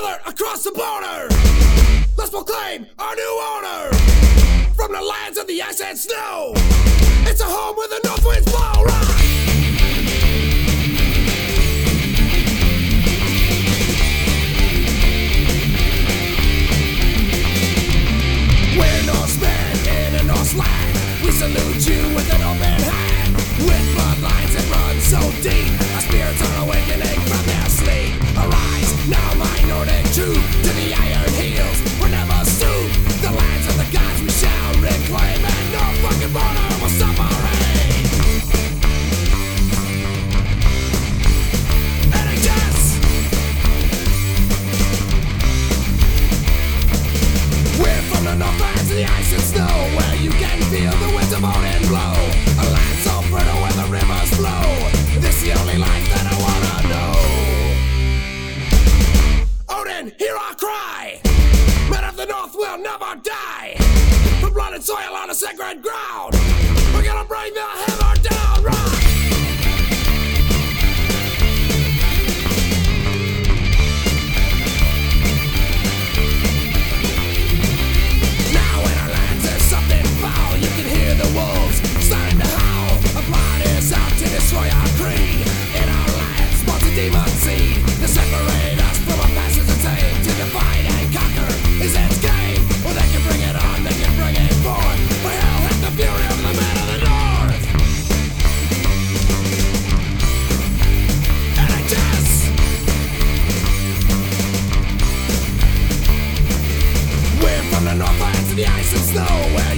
Across the border, let's proclaim our new order. From the lands of the ice and snow, it's a home where the north winds blow. The ice and snow, where you can feel the winds of Odin blow. A land so fertile where the rivers flow. This the only life that I wanna know. Oh, Odin, hear our cry! Men of the north will never die! For blood and soil on a sacred ground! The ice and snow,